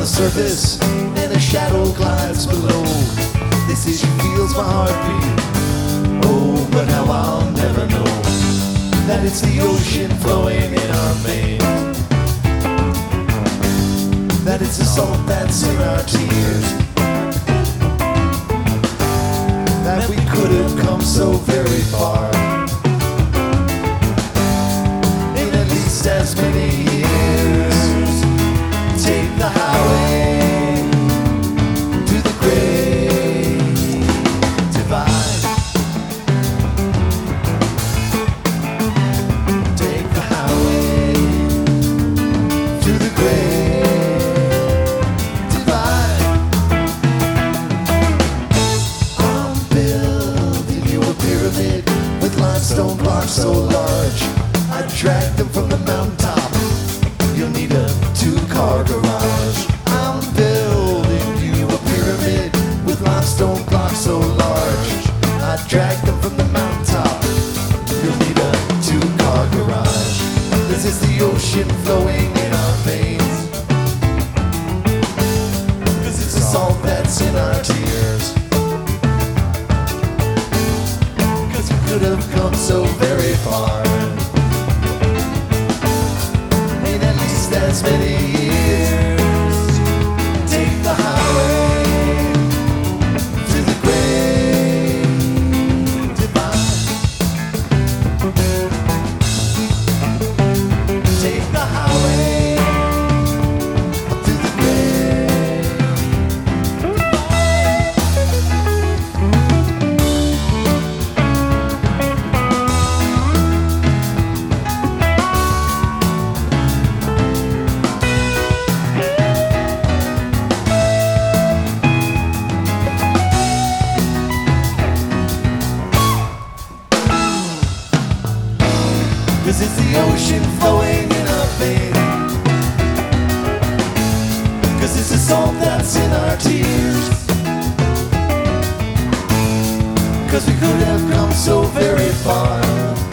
the surface, and a shadow glides below. This is feels my heartbeat. Oh, but how I'll never know that it's the ocean flowing in our veins. That it's the salt that's in our tears. That we could have come so very far. In at least as many ocean flowing This it's the ocean flowing in our veins. Cause this is salt that's in our tears. Cause we could have come so very far.